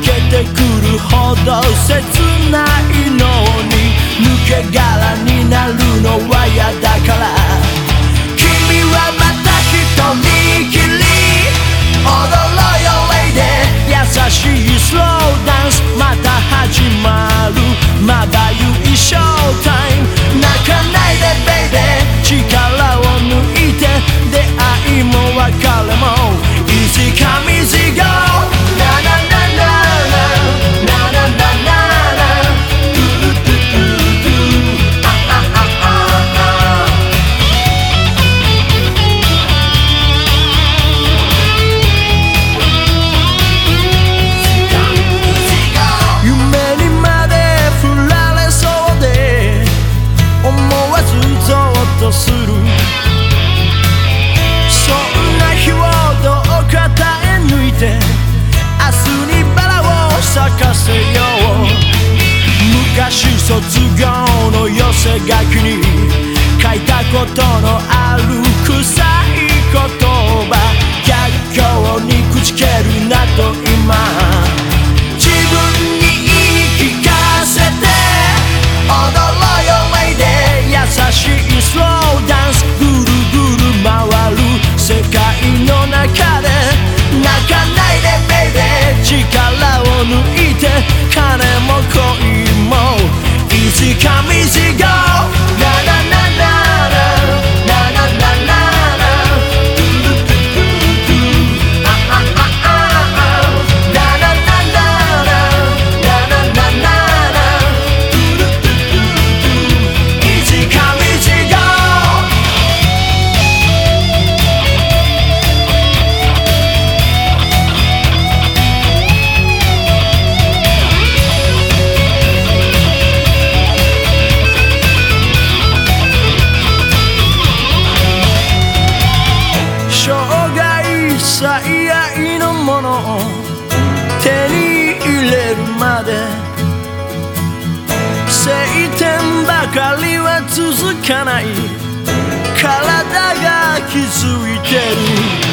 けてくるほど切ないのに抜け殻になるのは卒業の寄せ書きに書いたことのある臭い言葉逆境にくじけるなと今。自分に言い聞かせて。踊ろうよ Lady 優しいスローダンスぐるぐる回る世界の中で。泣かないで Baby 力を抜いて。近道がかりは続かない。体が気づいてる。